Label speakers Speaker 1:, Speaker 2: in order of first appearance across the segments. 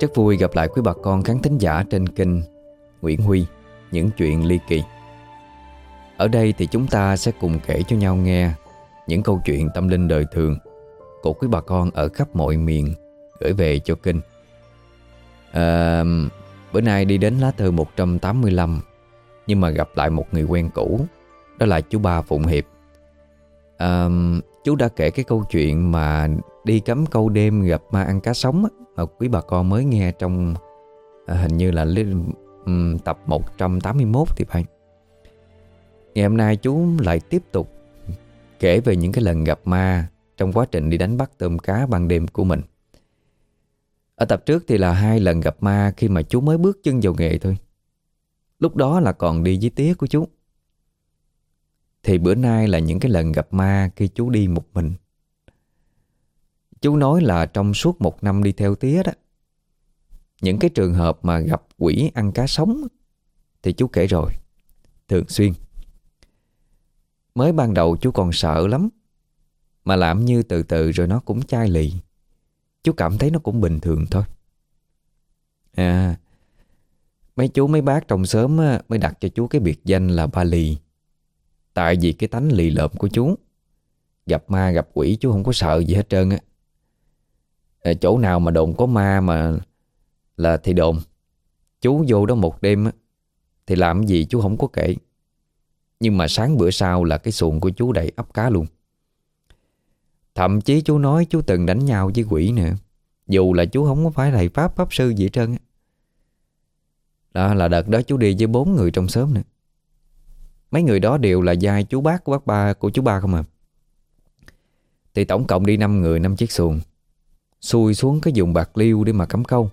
Speaker 1: Rất vui gặp lại quý bà con khán thính giả trên kênh Nguyễn Huy Những chuyện ly kỳ. Ở đây thì chúng ta sẽ cùng kể cho nhau nghe Những câu chuyện tâm linh đời thường Của quý bà con ở khắp mọi miền Gửi về cho kênh. À, Bữa nay đi đến lá thư 185 Nhưng mà gặp lại một người quen cũ Đó là chú ba Phụng Hiệp. À, Chú đã kể cái câu chuyện mà đi cắm câu đêm gặp ma ăn cá sống mà quý bà con mới nghe trong à, hình như là um, tập 181 thì phải. Ngày hôm nay chú lại tiếp tục kể về những cái lần gặp ma trong quá trình đi đánh bắt tôm cá ban đêm của mình. Ở tập trước thì là hai lần gặp ma khi mà chú mới bước chân vào nghề thôi. Lúc đó là còn đi với tía của chú. Thì bữa nay là những cái lần gặp ma khi chú đi một mình. Chú nói là trong suốt một năm đi theo tía đó, Những cái trường hợp mà gặp quỷ ăn cá sống Thì chú kể rồi, Thường xuyên. Mới ban đầu chú còn sợ lắm, Mà làm như từ từ rồi nó cũng chai lì. Chú cảm thấy nó cũng bình thường thôi. À Mấy chú, mấy bác trong sớm mới đặt cho chú cái biệt danh là ba lì. Tại vì cái tánh lì lợm của chú, Gặp ma gặp quỷ chú không có sợ gì hết trơn á. Ờ, chỗ nào mà đồn có ma mà Là thì đồn. Chú vô đó một đêm Thì làm gì chú không có kể. Nhưng mà sáng bữa sau là cái xuồng của chú đầy ấp cá luôn. Thậm chí chú nói chú từng đánh nhau với quỷ nè Dù là chú không có phải thầy Pháp Pháp Sư gì hết trơn Đó là đợt đó chú đi với bốn người trong xóm nè Mấy người đó đều là giai chú bác của bác ba, của chú ba không à. Thì tổng cộng đi 5 người 5 chiếc xuồng. Xuôi xuống cái vùng bạc liêu để mà cắm câu.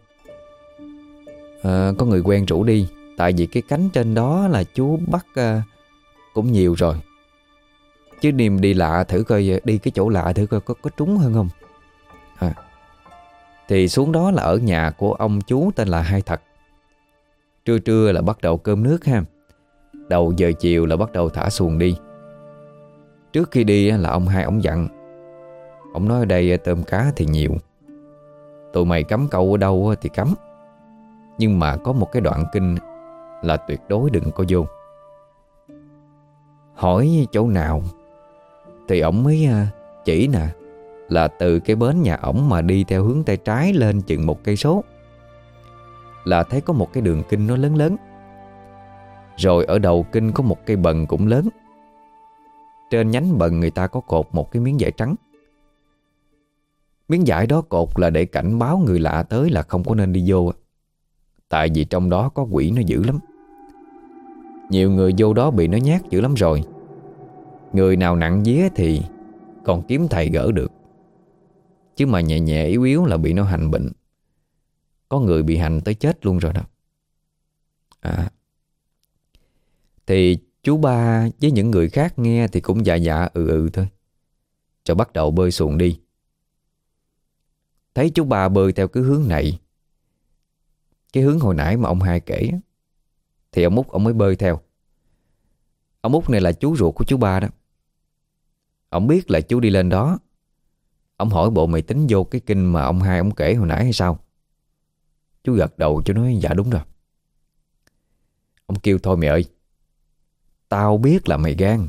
Speaker 1: À, Có người quen rủ đi Tại vì cái cánh trên đó là chú bắt à, ờ, cũng nhiều rồi. Chứ niềm đi lạ thử coi ờ, Đi cái chỗ lạ thử coi có, có trúng hơn không? À. Thì xuống đó là ở nhà của ông chú tên là Hai Thật. Trưa trưa là bắt đầu cơm nước ha. Đầu giờ chiều là bắt đầu thả xuồng đi. Trước khi đi là ông hai ông dặn. Ông nói ở đây tôm cá thì nhiều. Tụi mày cắm câu ở đâu thì cắm. Nhưng mà có một cái đoạn kinh Là tuyệt đối đừng có vô. Hỏi chỗ nào Thì ổng mới à, chỉ nè, Là từ cái bến nhà ổng mà đi theo hướng tay trái lên chừng một cây số. Là thấy có một cái đường kinh nó lớn lớn. Rồi ở đầu kinh có một cây bần cũng lớn. Trên nhánh bần người ta có cột một cái miếng vải trắng. Miếng giải đó cột là để cảnh báo người lạ tới là không có nên đi vô. Tại vì trong đó có quỷ nó dữ lắm. Nhiều người vô đó bị nó nhát dữ lắm rồi. Người nào nặng vía thì còn kiếm thầy gỡ được. Chứ mà nhẹ nhẹ yếu yếu là bị nó hành bệnh. Có người bị hành tới chết luôn rồi đó. À. Thì chú ba với những người khác nghe thì cũng dạ dạ ừ ừ thôi. Rồi bắt đầu bơi xuồng đi. Thấy chú ba bơi theo cái hướng này. Cái hướng hồi nãy mà ông hai kể Thì ông Út ông mới bơi theo. Ông Út này là chú ruột của chú ba đó. Ông biết là chú đi lên đó. Ông hỏi bộ mày tính vô cái kinh mà ông hai ông kể hồi nãy hay sao? Chú gật đầu, chú nói dạ đúng rồi. Ông kêu, thôi mày ơi, Tao biết là mày gan,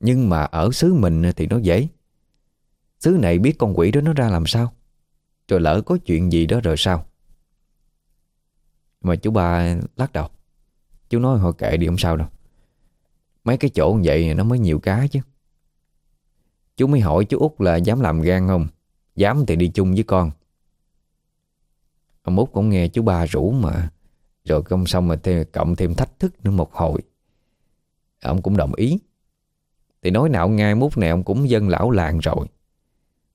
Speaker 1: Nhưng mà ở xứ mình thì nó dễ. Xứ này biết con quỷ đó nó ra làm sao? Rồi lỡ có chuyện gì đó rồi sao? Mà chú ba lắc đầu. Chú nói hồi kệ đi không sao đâu. Mấy cái chỗ như vậy nó mới nhiều cá chứ. Chú mới hỏi chú út là dám làm gan không? Dám thì đi chung với con. Ông út cũng nghe chú ba rủ mà. Rồi không xong mà thêm, cộng thêm thách thức nữa một hồi. Ông cũng đồng ý. Thì nói nào ngay mút này ông cũng dân lão làng rồi.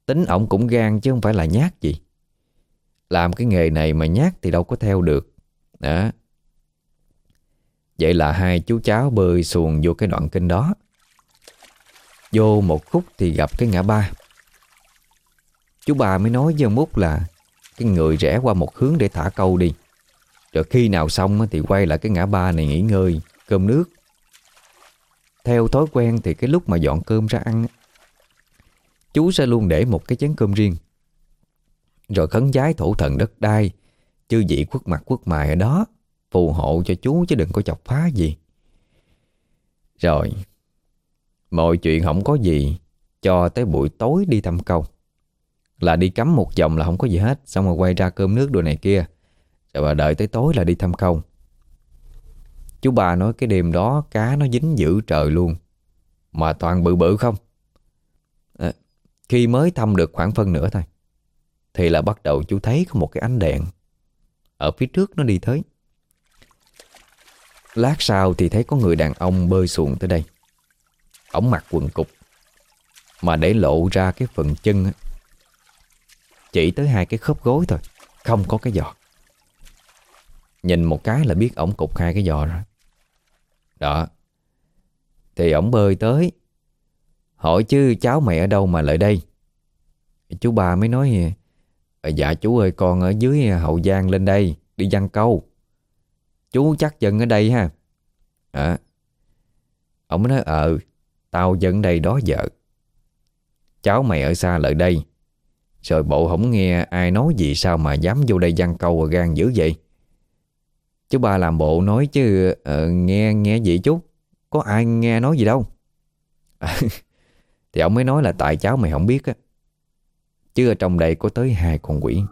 Speaker 1: Tính ông cũng gan chứ không phải là nhát gì làm cái nghề này mà nhát thì đâu có theo được. Đó. Vậy là hai chú cháu bơi xuồng vô cái đoạn kênh đó. Vô một khúc thì gặp cái ngã ba. Chú bà mới nói với ông Út là Cái người rẽ qua một hướng để thả câu đi. Rồi khi nào xong thì quay lại cái ngã ba này nghỉ ngơi, Cơm nước. Theo thói quen thì cái lúc mà dọn cơm ra ăn Chú sẽ luôn để một cái chén cơm riêng rồi khấn giái thổ thần đất đai Chư vị quất mặt quất mài ở đó Phù hộ cho chú chứ đừng có chọc phá gì. Rồi Mọi chuyện không có gì Cho tới buổi tối đi thăm câu. Là đi cắm một vòng là không có gì hết Xong rồi quay ra cơm nước đồ này kia. Rồi bà đợi tới tối là đi thăm câu. Chú bà nói cái đêm đó cá nó dính dữ trời luôn. Mà toàn bự bự không? À, Khi mới thăm được khoảng phân nửa thôi. Thì là bắt đầu chú thấy có một cái ánh đèn. Ở phía trước nó đi tới. Lát sau thì thấy có người đàn ông bơi xuồng tới đây. Ổng mặc quần cục, Mà để lộ ra cái phần chân Chỉ tới hai cái khớp gối thôi, Không có cái giò. Nhìn một cái là biết ổng cục hai cái giò rồi. Đó. Thì ổng bơi tới. Hỏi chứ cháu mày ở đâu mà lại đây? Chú bà mới nói à, Dạ chú ơi con ở dưới à, Hậu Giang lên đây Đi văn câu. Chú chắc dân ở đây ha. À Ông nói ờ Tao dân đây đó vợ. Cháu mày ở xa lại đây. Rồi bộ không nghe ai nói gì Sao mà dám vô đây văn câu và gan dữ vậy? Chú ba làm bộ nói chứ uh, Nghe nghe gì chú. Có ai nghe nói gì đâu. Thì ông mới nói là tại cháu mày không biết á. Chứ ở trong đây có tới hai con quỷ.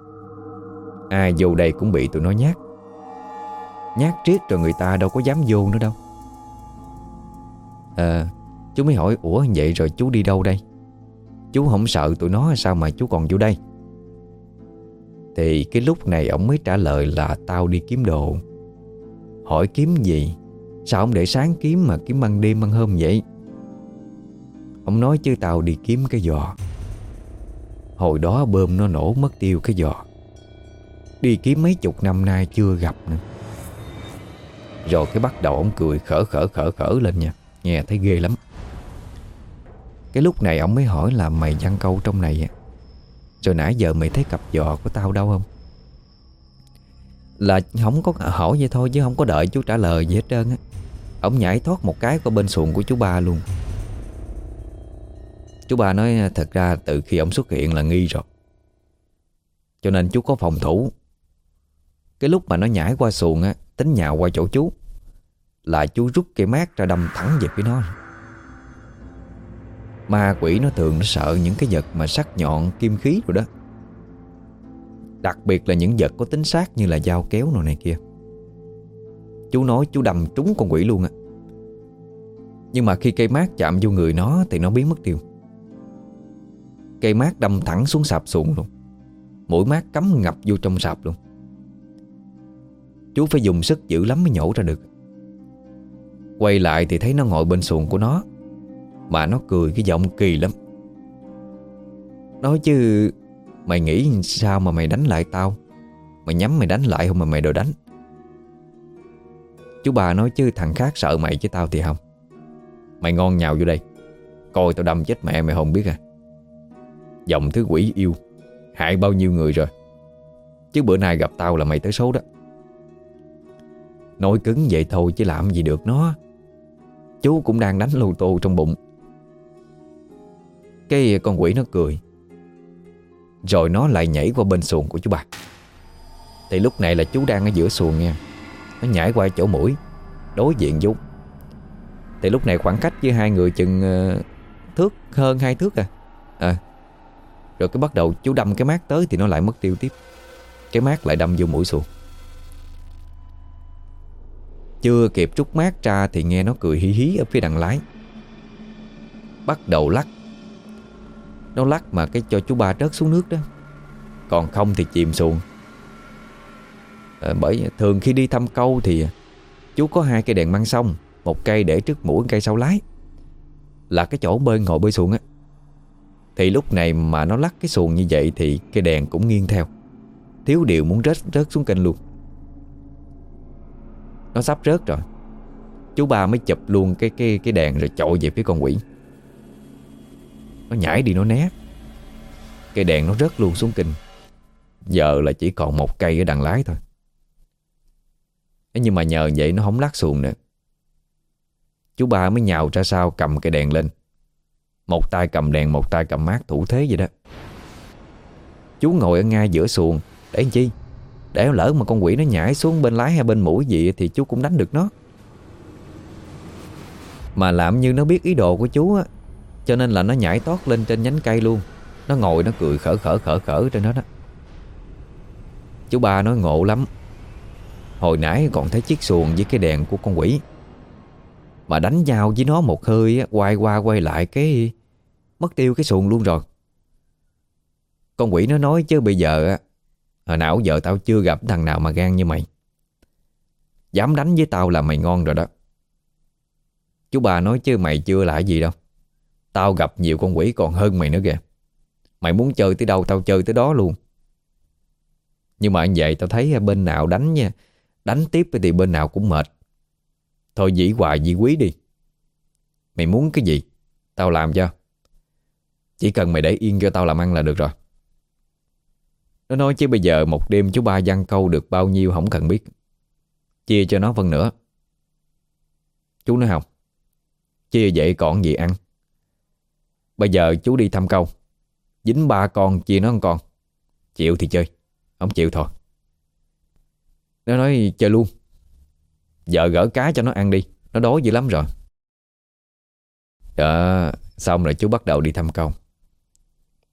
Speaker 1: Ai vô đây cũng bị tụi nó nhát. Nhát triết rồi người ta đâu có dám vô nữa đâu. À Chú mới hỏi, Ủa, vậy rồi chú đi đâu đây? Chú không sợ tụi nó sao mà chú còn vô đây? Thì cái lúc này ông mới trả lời là, Tao đi kiếm đồ. Hỏi, kiếm gì? Sao ông để sáng kiếm mà kiếm ban đêm ban hôm vậy? Ông nói, chứ tao đi kiếm cái giò. Hồi đó bơm nó nổ mất tiêu cái giò. Đi kiếm mấy chục năm nay chưa gặp nữa. Rồi cái bắt đầu ông cười khở khở khở khở lên nha. Nghe thấy ghê lắm. Cái lúc này ông mới hỏi là mày văn câu trong này à? Rồi nãy giờ mày thấy cặp giò của tao đâu không? Là không có hỏi vậy thôi Chứ không có đợi chú trả lời gì hết trơn á. Ông nhảy thoát một cái qua bên xuồng của chú ba luôn. Chú ba nói, thật ra từ khi ông xuất hiện là nghi rồi. Cho nên chú có phòng thủ. Cái lúc mà nó nhảy qua xuồng á, Tính nhào qua chỗ chú, Là chú rút cây mát ra đâm thẳng về phía nó. Ma quỷ nó thường nó sợ những cái vật mà sắc nhọn, kim khí rồi đó. Đặc biệt là những vật có tính sát như là dao kéo nồi này kia. Chú nói chú đâm trúng con quỷ luôn á. Nhưng mà khi cây mát chạm vô người nó Thì nó biến mất tiêu. Cây mát đâm thẳng xuống sạp xuồng luôn. Mũi mát cắm ngập vô trong sạp luôn. Chú phải dùng sức dữ lắm mới nhổ ra được. Quay lại thì thấy nó ngồi bên xuồng của nó, Mà nó cười cái giọng kỳ lắm. Nói chứ, Mày nghĩ sao mà mày đánh lại tao? Mày nhắm mày đánh lại không mà mày đòi đánh. Chú bà nói chứ thằng khác sợ mày chứ tao thì không. Mày ngon nhào vô đây. Coi tao đâm chết mẹ mày không biết à. Dòng thứ quỷ yêu. Hại bao nhiêu người rồi? Chứ bữa nay gặp tao là mày tới số đó. Nói cứng vậy thôi chứ làm gì được nó. Chú cũng đang đánh lô tô trong bụng. Cái con quỷ nó cười. Rồi nó lại nhảy qua bên xuồng của chú bà. Thì lúc này là chú đang ở giữa xuồng nha. Nó nhảy qua chỗ mũi Đối diện chú. Thì lúc này khoảng cách với hai người chừng uh, Thước hơn hai thước à. À rồi cái bắt đầu chú đâm cái mát tới Thì nó lại mất tiêu tiếp. Cái mát lại đâm vô mũi xuồng. Chưa kịp rút mát ra Thì nghe nó cười hí hí ở phía đằng lái. Bắt đầu lắc. Nó lắc mà cái cho chú ba rớt xuống nước đó. Còn không thì chìm xuồng. À, Bởi thường khi đi thăm câu thì Chú có hai cây đèn măng sông Một cây để trước mũi cây sau lái. Là cái chỗ bơi ngồi bơi xuồng á. Thì lúc này mà nó lắc cái xuồng như vậy Thì cây đèn cũng nghiêng theo. Thiếu điều muốn rớt rớt xuống kênh luôn. Nó sắp rớt rồi. Chú ba mới chụp luôn cái cái cái đèn Rồi chội về phía con quỷ. Nó nhảy đi, nó né. Cây đèn nó rớt luôn xuống kinh Giờ là chỉ còn một cây ở đằng lái thôi. Nhưng mà nhờ vậy nó không lắc xuồng nữa. Chú ba mới nhào ra sau cầm cây đèn lên. Một tay cầm đèn, Một tay cầm mát thủ thế vậy đó. Chú ngồi ở ngay giữa xuồng. Để làm chi? Để lỡ mà con quỷ nó nhảy xuống bên lái hay bên mũi gì Thì chú cũng đánh được nó. Mà làm như nó biết ý đồ của chú á, Cho nên là nó nhảy tót lên trên nhánh cây luôn. Nó ngồi, nó cười khở khở khở khở trên đó đó. Chú ba nói ngộ lắm. Hồi nãy còn thấy chiếc xuồng với cái đèn của con quỷ. Mà đánh nhau với nó một hơi Quay qua quay lại cái Mất tiêu cái xuồng luôn rồi. Con quỷ nó nói chứ bây giờ Hồi nào giờ tao chưa gặp thằng nào mà gan như mày. Dám đánh với tao là mày ngon rồi đó. Chú bà nói chứ mày chưa lại gì đâu. Tao gặp nhiều con quỷ còn hơn mày nữa kìa. Mày muốn chơi tới đâu tao chơi tới đó luôn. Nhưng mà anh vậy tao thấy bên nào đánh nha, Đánh tiếp thì bên nào cũng mệt. Thôi dĩ hoài dĩ quý đi. Mày muốn cái gì, Tao làm cho. Chỉ cần mày để yên cho tao làm ăn là được rồi. Nó nói chứ bây giờ một đêm chú ba giăng câu được bao nhiêu không cần biết. Chia cho nó phần nữa. Chú nói không? Chia vậy còn gì ăn? Bây giờ chú đi thăm câu. Dính ba con, chia nó ăn con. Chịu thì chơi. Không chịu thôi. Nó nói chơi luôn. Giờ gỡ cá cho nó ăn đi. Nó đói dữ lắm rồi. Đó, Xong rồi chú bắt đầu đi thăm câu.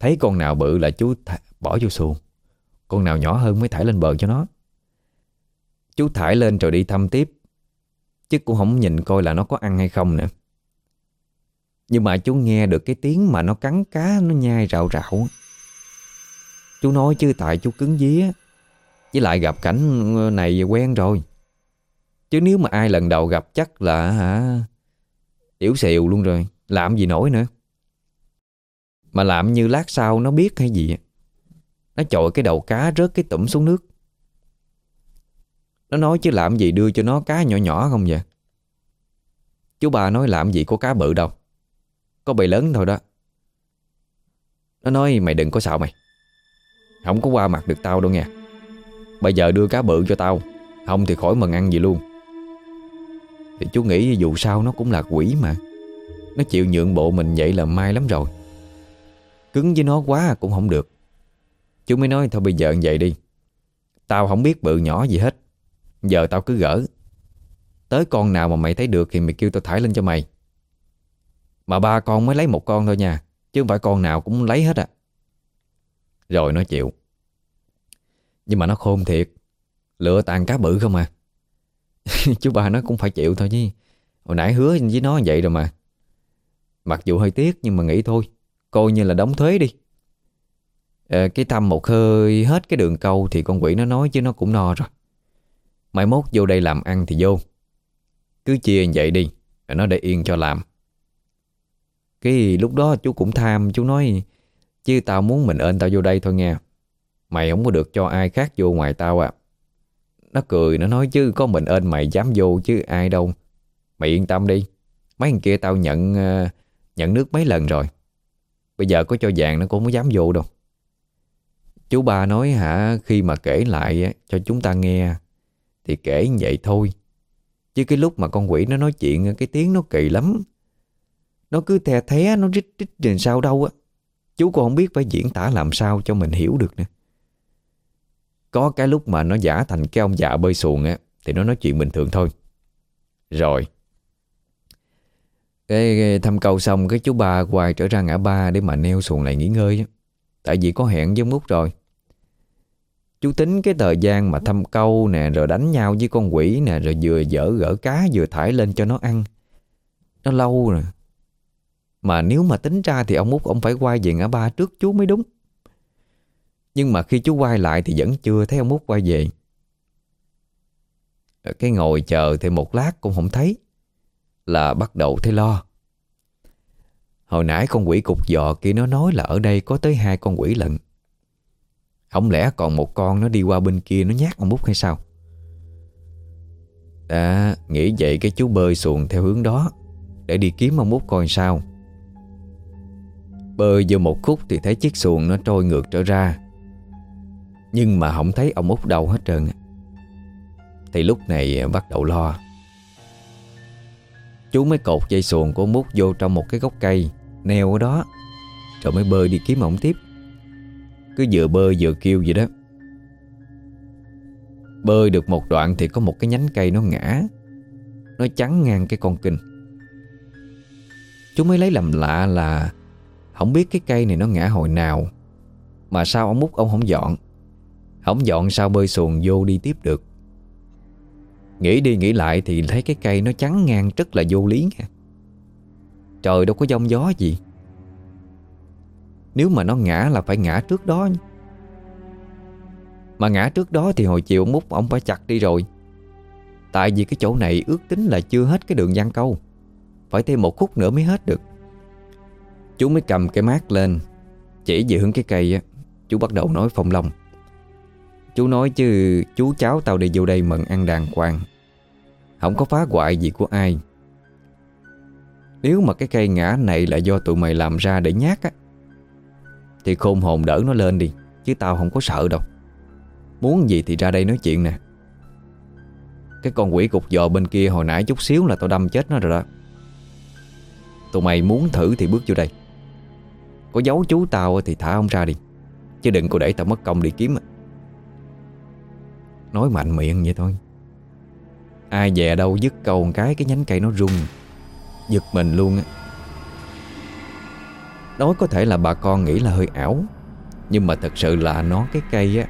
Speaker 1: Thấy con nào bự là chú bỏ vô xuồng. Con nào nhỏ hơn mới thải lên bờ cho nó. Chú thải lên rồi đi thăm tiếp, Chứ cũng không nhìn coi là nó có ăn hay không nữa. Nhưng mà chú nghe được cái tiếng mà nó cắn cá, Nó nhai rạo rạo. Chú nói chứ tại chú cứng vía Với lại gặp cảnh này quen rồi. Chứ nếu mà ai lần đầu gặp chắc là hả Yếu xìu luôn rồi, Làm gì nổi nữa. Mà làm như lát sau nó biết hay gì Nó chọi cái đầu cá rớt cái tủm xuống nước. Nó nói chứ làm gì đưa cho nó cá nhỏ nhỏ không vậy? Chú bà nói làm gì có cá bự đâu. Có bầy lớn thôi đó. Nó nói, mày đừng có xạo mày. Không có qua mặt được tao đâu nha Bây giờ đưa cá bự cho tao, Không thì khỏi mừng ăn gì luôn. Thì chú nghĩ dù sao nó cũng là quỷ mà. Nó chịu nhượng bộ mình vậy là may lắm rồi. Cứng với nó quá cũng không được. Chú mới nói, thôi bây giờ vậy đi. Tao không biết bự nhỏ gì hết. Giờ tao cứ gỡ. Tới con nào mà mày thấy được Thì mày kêu tao thải lên cho mày. Mà ba con mới lấy một con thôi nha, Chứ không phải con nào cũng lấy hết à Rồi nó chịu. Nhưng mà nó khôn thiệt. Lựa tàn cá bự không à. Chú ba nó cũng phải chịu thôi chứ. Hồi nãy hứa với nó vậy rồi mà. Mặc dù hơi tiếc nhưng mà nghĩ thôi. Coi như là đóng thuế đi. À, Cái thăm một hơi hết cái đường câu Thì con quỷ nó nói chứ nó cũng no rồi. Mai mốt vô đây làm ăn thì vô. Cứ chia vậy đi nó để yên cho làm. Cái lúc đó chú cũng tham Chú nói Chứ tao muốn mình ơn tao vô đây thôi nghe, Mày không có được cho ai khác vô ngoài tao à. Nó cười nó nói chứ có mình ơn mày dám vô chứ ai đâu. Mày yên tâm đi. Mấy thằng kia tao nhận ờ, nhận nước mấy lần rồi. Bây giờ có cho vàng nó cũng không dám vô đâu. Chú ba nói hả, Khi mà kể lại cho chúng ta nghe, Thì kể như vậy thôi. Chứ cái lúc mà con quỷ nó nói chuyện, Cái tiếng nó kỳ lắm. Nó cứ thè thé, Nó rít rít trên sao đâu á. Chú cũng không biết phải diễn tả làm sao cho mình hiểu được nữa. Có cái lúc mà nó giả thành cái ông già bơi xuồng á, Thì nó nói chuyện bình thường thôi. Rồi cái thăm cầu xong, cái chú bà quay trở ra ngã ba để mà neo xuồng lại nghỉ ngơi Tại vì có hẹn với Mút rồi. Chú tính cái thời gian mà thăm câu nè, Rồi đánh nhau với con quỷ nè, Rồi vừa dở gỡ cá vừa thải lên cho nó ăn. Nó lâu rồi. Mà nếu mà tính ra thì ông út Ông phải quay về ngã ba trước chú mới đúng. Nhưng mà khi chú quay lại thì vẫn chưa thấy ông Út quay về. Cái ngồi chờ thì một lát cũng không thấy. Là bắt đầu thấy lo. Hồi nãy con quỷ cục giò kia nó nói là ở đây có tới hai con quỷ lận. Không lẽ còn một con nó đi qua bên kia nó nhát ông bút hay sao? À nghĩ vậy cái chú bơi xuồng theo hướng đó, Để đi kiếm ông Út coi sao. Bơi vô một khúc thì thấy chiếc xuồng nó trôi ngược trở ra. Nhưng mà không thấy ông út đâu hết trơn. Thì lúc này bắt đầu lo. Chú mới cột dây xuồng của mút vô trong một cái gốc cây, Neo ở đó. Rồi mới bơi đi kiếm ổng tiếp. Cứ vừa bơi vừa kêu vậy đó. Bơi được một đoạn thì có một cái nhánh cây nó ngã. Nó chắn ngang cái con kinh. Chú mới lấy làm lạ là Không biết cái cây này nó ngã hồi nào. Mà sao ông mút ông không dọn? Không dọn sao bơi xuồng vô đi tiếp được? Nghĩ đi nghĩ lại thì thấy cái cây nó chắn ngang rất là vô lý nha Trời đâu có giông gió gì. Nếu mà nó ngã là phải ngã trước đó Mà ngã trước đó thì hồi chiều ông múc ông phải chặt đi rồi. Tại vì cái chỗ này ước tính là chưa hết cái đường gian câu. Phải thêm một khúc nữa mới hết được. Chú mới cầm cái mát lên, Chỉ về hướng cái cây á, Chú bắt đầu nói phong long Chú nói chứ chú cháu tao đi vô đây mận ăn đàng hoàng. Không có phá hoại gì của ai. Nếu mà cái cây ngã này là do tụi mày làm ra để nhát á, Thì khôn hồn đỡ nó lên đi, Chứ tao không có sợ đâu. Muốn gì thì ra đây nói chuyện nè. Cái con quỷ cục dò bên kia hồi nãy chút xíu là tao đâm chết nó rồi đó. Tụi mày muốn thử thì bước vô đây. Có giấu chú tao thì thả ông ra đi, Chứ đừng có để tao mất công đi kiếm Nói mạnh miệng vậy thôi. Ai về đâu dứt câu một cái Cái nhánh cây nó rung. Giật mình luôn á. Đó có thể là bà con nghĩ là hơi ảo, Nhưng mà thật sự là nó, cái cây á,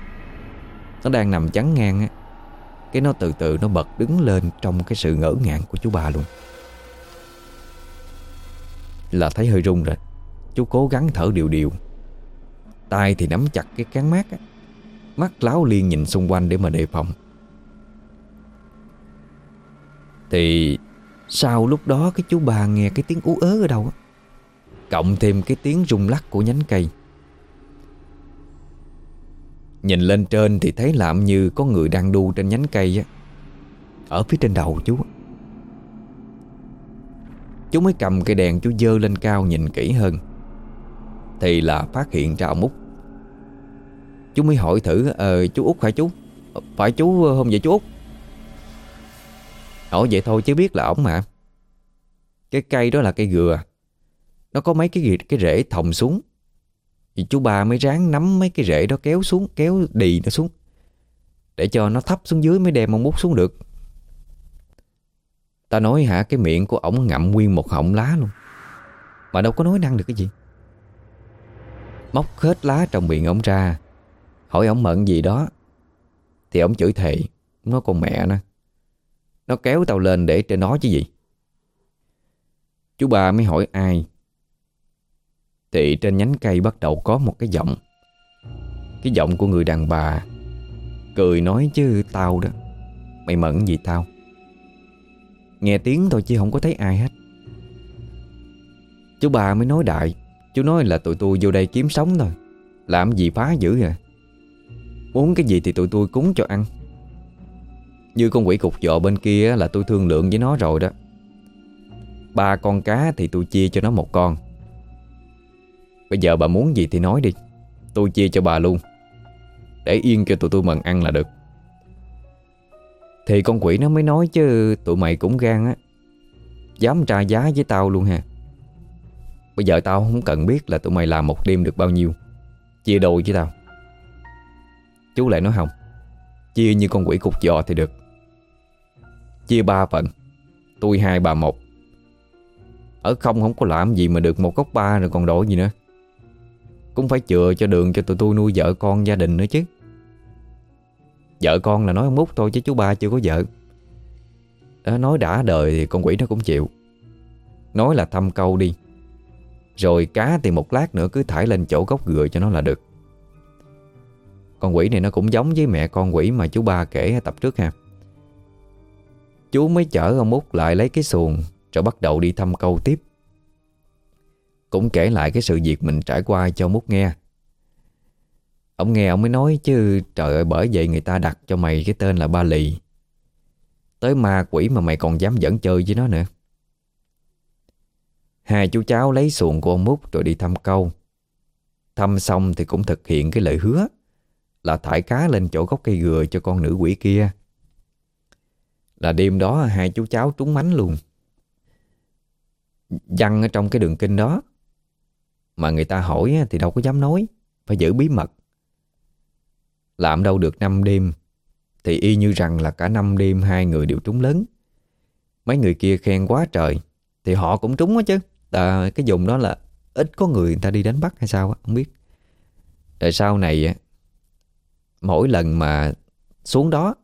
Speaker 1: Nó đang nằm chắn ngang á. Cái nó từ từ nó bật đứng lên Trong cái sự ngỡ ngàng của chú bà luôn. Là thấy hơi rung rồi. Chú cố gắng thở điều điều. Tay thì nắm chặt cái cán mát á. Mắt láo liên nhìn xung quanh để mà đề phòng. Thì sau lúc đó cái chú bà nghe cái tiếng ú ớ ở đâu á. Cộng thêm cái tiếng rung lắc của nhánh cây. Nhìn lên trên thì thấy làm như có người đang đu trên nhánh cây á. Ở phía trên đầu chú Chú mới cầm cây đèn chú dơ lên cao nhìn kỹ hơn. Thì là phát hiện ra ông Út. Chú mới hỏi thử Ờ chú Út hả chú? Phải chú không vậy chú Út Hỏi vậy thôi chứ biết là ổng mà. Cái cây đó là cây gừa. Nó có mấy cái cái rễ thòng xuống. Thì chú ba mới ráng nắm mấy cái rễ đó kéo xuống, Kéo đì nó xuống. Để cho nó thấp xuống dưới mới đem ông bút xuống được. Ta nói hả, cái miệng của ổng ngậm nguyên một họng lá luôn. Mà đâu có nói năng được cái gì. Móc hết lá trong miệng ổng ra. Hỏi ổng mận gì đó. Thì ổng chửi thề, Nó con mẹ nó. Nó kéo tao lên để trên nó chứ gì. Chú ba mới hỏi ai. Thì trên nhánh cây bắt đầu có một cái giọng. Cái giọng của người đàn bà. Cười nói chứ tao đó. Mày mẫn gì tao? Nghe tiếng thôi chứ không có thấy ai hết. Chú bà mới nói đại. Chú nói là tụi tôi vô đây kiếm sống thôi. Làm gì phá dữ à? Muốn cái gì thì tụi tôi cúng cho ăn. Như con quỷ cục dọ bên kia là tôi thương lượng với nó rồi đó. Ba con cá thì tôi chia cho nó một con. Bây giờ bà muốn gì thì nói đi. Tôi chia cho bà luôn. Để yên cho tụi tôi mần ăn là được. Thì con quỷ nó mới nói chứ, Tụi mày cũng gan á. Dám tra giá với tao luôn ha. Bây giờ tao không cần biết là tụi mày làm một đêm được bao nhiêu. Chia đôi với tao. Chú lại nói không Chia như con quỷ cục giò thì được. Chia ba phần. Tôi hai bà một. Ở không không có làm gì mà được một gốc ba rồi còn đổi gì nữa. Cũng phải chừa cho đường cho tụi tôi nuôi vợ con gia đình nữa chứ. Vợ con là nói ông út thôi chứ chú ba chưa có vợ. À, Nói đã đời thì con quỷ nó cũng chịu. Nói là thăm câu đi. Rồi cá thì một lát nữa cứ thải lên chỗ gốc gừa cho nó là được. Con quỷ này nó cũng giống với mẹ con quỷ mà chú ba kể tập trước ha. Chú mới chở ông út lại lấy cái xuồng, Rồi bắt đầu đi thăm câu tiếp. Cũng kể lại cái sự việc mình trải qua cho Mút nghe. Ông nghe ông mới nói chứ, Trời ơi, bởi vậy người ta đặt cho mày cái tên là Ba Lì. Tới ma quỷ mà mày còn dám dẫn chơi với nó nữa. Hai chú cháu lấy xuồng của ông Mút rồi đi thăm câu. Thăm xong thì cũng thực hiện cái lời hứa là thải cá lên chỗ gốc cây gừa cho con nữ quỷ kia. Là đêm đó hai chú cháu trúng mánh luôn. văn ở trong cái đường kinh đó. Mà người ta hỏi thì đâu có dám nói, phải giữ bí mật. Làm đâu được năm đêm, Thì y như rằng là cả năm đêm hai người đều trúng lớn Mấy người kia khen quá trời Thì họ cũng trúng á chứ à, Cái vùng đó là ít có người người ta đi đánh bắt hay sao á Không biết Rồi sau này Mỗi lần mà xuống đó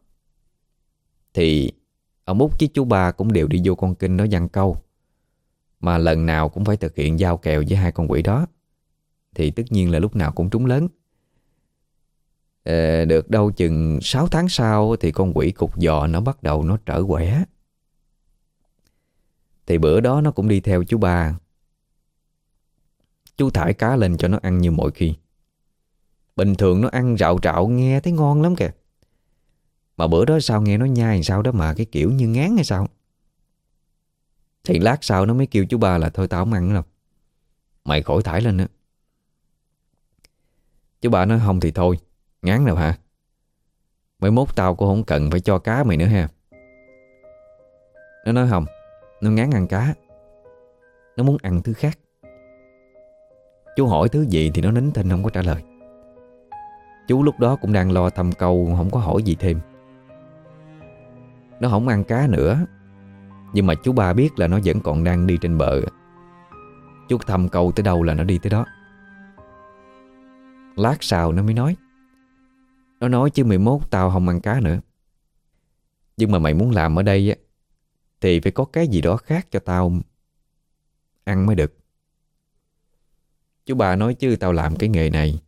Speaker 1: Thì Ông Út với chú ba cũng đều đi vô con kinh đó văn câu. Mà lần nào cũng phải thực hiện giao kèo với hai con quỷ đó. Thì tất nhiên là lúc nào cũng trúng lớn. Ờ, Được đâu chừng 6 tháng sau Thì con quỷ cục giò nó bắt đầu nó trở quẻ. Thì bữa đó nó cũng đi theo chú ba. Chú thải cá lên cho nó ăn như mọi khi. Bình thường nó ăn rạo rạo nghe thấy ngon lắm kìa. Mà bữa đó sao nghe nó nhai sao đó mà, cái kiểu như ngán hay sao? Thì lát sau nó mới kêu chú ba là thôi tao không ăn nữa đâu. Mày khỏi thải lên nữa. Chú ba nói không thì thôi, Ngán đâu hả? Mới mốt tao cũng không cần phải cho cá mày nữa ha. Nó nói không, Nó ngán ăn cá. Nó muốn ăn thứ khác. Chú hỏi thứ gì thì nó nín thinh không có trả lời. Chú lúc đó cũng đang lo thăm câu Không có hỏi gì thêm. Nó không ăn cá nữa. Nhưng mà chú ba biết là nó vẫn còn đang đi trên bờ. Chú thăm câu tới đâu là nó đi tới đó. Lát sau nó mới nói. Nó nói chứ 11 tao không ăn cá nữa. Nhưng mà mày muốn làm ở đây á, Thì phải có cái gì đó khác cho tao Ăn mới được. Chú bà nói chứ tao làm cái nghề này.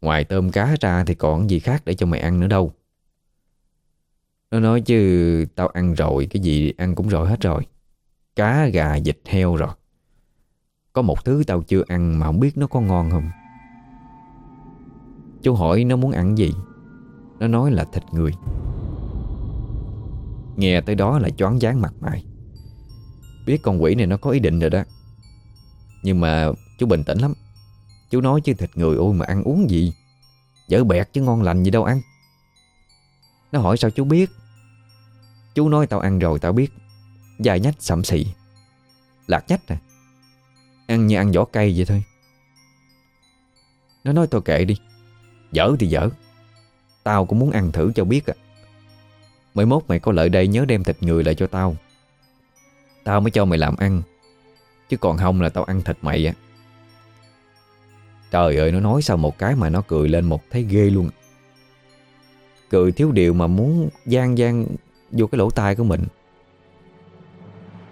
Speaker 1: Ngoài tôm cá ra thì còn gì khác để cho mày ăn nữa đâu. Nó nói chứ tao ăn rồi Cái gì ăn cũng rồi hết rồi. Cá, gà, vịt, heo rồi. Có một thứ tao chưa ăn mà không biết nó có ngon không. Chú hỏi nó muốn ăn gì. Nó nói là thịt người. Nghe tới đó là choáng dáng mặt mày. Biết con quỷ này nó có ý định rồi đó. Nhưng mà chú bình tĩnh lắm. Chú nói chứ thịt người ôi mà ăn uống gì? Dở bẹt chứ ngon lành gì đâu ăn. Nó hỏi sao chú biết? Chú nói tao ăn rồi tao biết. Dài nhách sậm xị Lạc nhách à? Ăn như ăn vỏ cây vậy thôi. Nó nói tôi kệ đi. Dở thì dở. Tao cũng muốn ăn thử cho biết à. Mới mốt mày có lợi đây nhớ đem thịt người lại cho tao. Tao mới cho mày làm ăn. Chứ còn không là tao ăn thịt mày á. Trời ơi, nó nói sao một cái mà nó cười lên một thấy ghê luôn. Cười thiếu điều mà muốn gian gian vô cái lỗ tai của mình.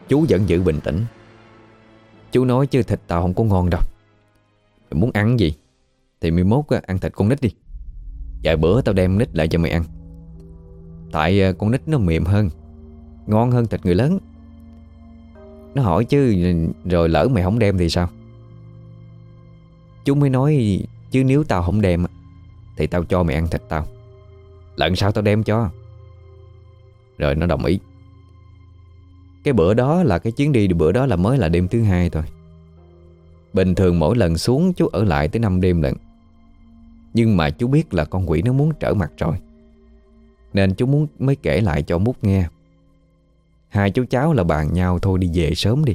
Speaker 1: Chú vẫn giữ bình tĩnh. Chú nói chứ thịt tao không có ngon đâu. Mày muốn ăn gì Thì 11 ăn thịt con nít đi. Vài bữa tao đem nít lại cho mày ăn. Tại ờ, con nít nó mềm hơn, Ngon hơn thịt người lớn. Nó hỏi chứ, Rồi lỡ mày không đem thì sao? Chú mới nói, Chứ nếu tao không đem Thì tao cho mày ăn thịt tao. Lần sau tao đem cho? Rồi nó đồng ý. Cái bữa đó là cái chuyến đi, Bữa đó là mới là đêm thứ hai thôi. Bình thường mỗi lần xuống, chú ở lại tới 5 đêm lận. Nhưng mà chú biết là con quỷ nó muốn trở mặt rồi. Nên chú muốn mới kể lại cho Mút nghe. Hai chú cháu là bàn nhau thôi, đi về sớm đi.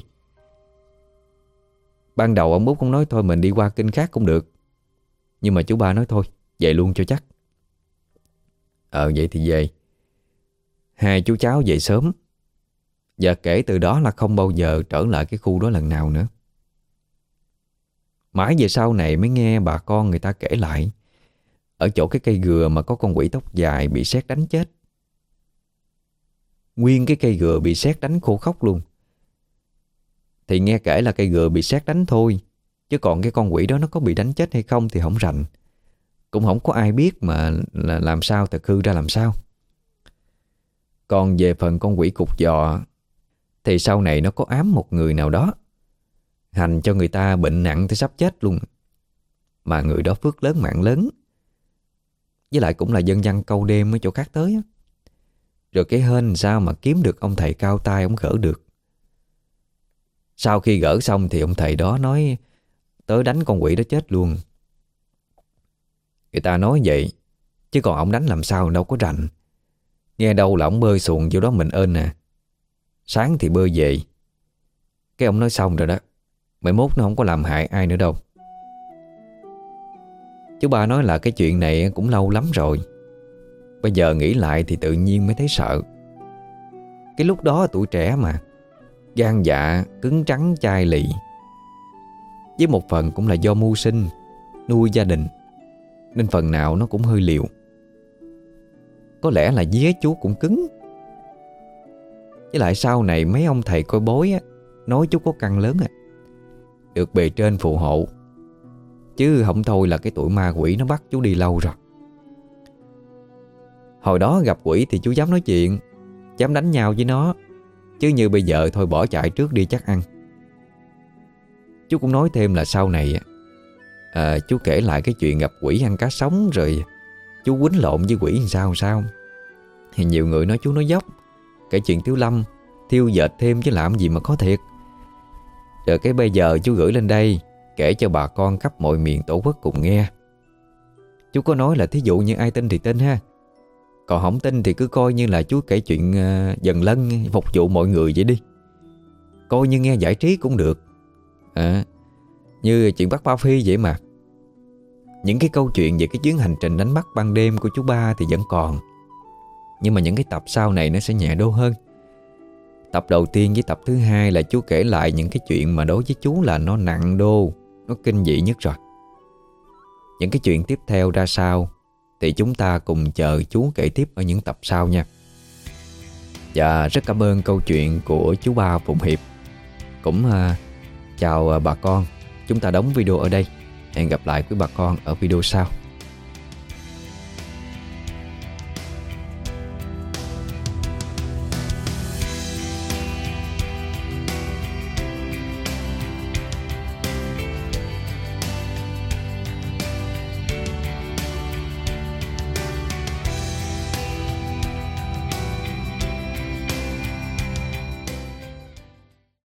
Speaker 1: Ban đầu ông Út cũng nói thôi, mình đi qua kinh khác cũng được. Nhưng mà chú ba nói thôi, Về luôn cho chắc. Ờ vậy thì về. Hai chú cháu về sớm. Và kể từ đó là không bao giờ trở lại cái khu đó lần nào nữa. Mãi về sau này mới nghe bà con người ta kể lại. Ở chỗ cái cây gừa mà có con quỷ tóc dài bị sét đánh chết. Nguyên cái cây gừa bị sét đánh khô khóc luôn. Thì nghe kể là cây gừa bị xét đánh thôi, Chứ còn cái con quỷ đó nó có bị đánh chết hay không Thì không rành. Cũng không có ai biết mà là làm sao thật hư ra làm sao. Còn về phần con quỷ cục giò, Thì sau này nó có ám một người nào đó. Hành cho người ta bệnh nặng tới sắp chết luôn. Mà người đó phước lớn mạng lớn. Với lại cũng là dân dân câu đêm ở chỗ khác tới á. Rồi cái hên sao mà kiếm được ông thầy cao tay ông gỡ được. Sau khi gỡ xong thì ông thầy đó nói Tới đánh con quỷ đó chết luôn. Người ta nói vậy, Chứ còn ông đánh làm sao đâu có rành. Nghe đâu là ông bơi xuồng vô đó mình ơn nè à. Sáng thì bơi về. Cái ông nói xong rồi đó. Mấy mốt nó không có làm hại ai nữa đâu. Chú ba nói là cái chuyện này cũng lâu lắm rồi. Bây giờ nghĩ lại thì tự nhiên mới thấy sợ. Cái lúc đó tuổi trẻ mà. Gan dạ, cứng trắng, chai lì Với một phần cũng là do mưu sinh Nuôi gia đình. Nên phần nào nó cũng hơi liều. Có lẽ là dế chú cũng cứng. Với lại sau này mấy ông thầy coi bối á, Nói chú có căn lớn à Được bề trên phù hộ. Chứ không thôi là cái tuổi ma quỷ nó bắt chú đi lâu rồi. Hồi đó gặp quỷ thì chú dám nói chuyện Dám đánh nhau với nó Chứ như bây giờ thôi bỏ chạy trước đi chắc ăn. Chú cũng nói thêm là sau này à, Chú kể lại cái chuyện gặp quỷ ăn cá sống Rồi chú quýnh lộn với quỷ làm sao sao. Thì nhiều người nói chú nói dốc. Cái chuyện Tiếu Lâm Thiêu dệt thêm chứ làm gì mà có thiệt. Rồi cái bây giờ chú gửi lên đây Kể cho bà con khắp mọi miền tổ quốc cùng nghe. Chú có nói là thí dụ như ai tin thì tin ha. Còn không tin thì cứ coi như là chú kể chuyện uh, dần lân phục vụ mọi người vậy đi. Coi như nghe giải trí cũng được. À, Như chuyện bắt Ba Phi vậy mà. Những cái câu chuyện về cái chuyến hành trình đánh bắt ban đêm của chú ba thì vẫn còn. Nhưng mà những cái tập sau này nó sẽ nhẹ đô hơn. Tập đầu tiên với tập thứ hai là chú kể lại những cái chuyện mà đối với chú là nó nặng đô Nó kinh dị nhất rồi. Những cái chuyện tiếp theo ra sao Thì chúng ta cùng chờ chú kể tiếp ở những tập sau nha. Và rất cảm ơn câu chuyện của chú ba Phụng Hiệp. Cũng uh, chào uh, bà con. Chúng ta đóng video ở đây. Hẹn gặp lại quý bà con ở video sau.